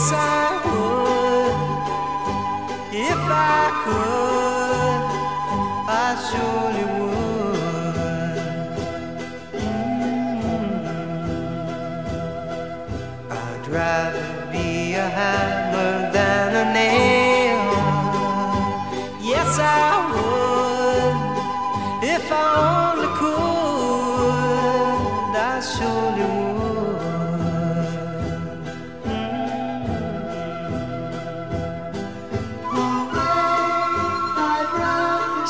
Yes, I would. If I could, I surely would. Mm. I'd rather be a hammer than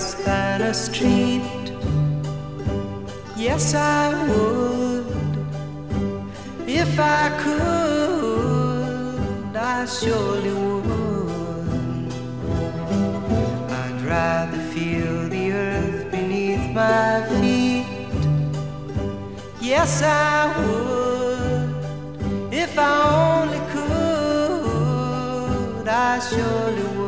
than a street. Yes, I would. If I could, I surely would. I'd rather feel the earth beneath my feet. Yes, I would. If I only could, I surely would.